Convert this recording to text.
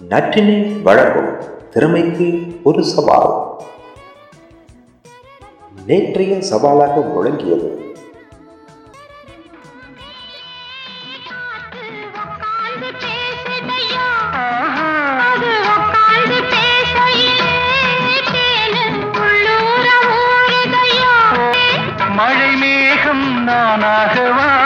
நற்றினை வழங்கும் திறமைக்கு ஒரு சவால். நேற்றைய சவாலாக முழங்கியது. மழை மேகம் நானாகவா?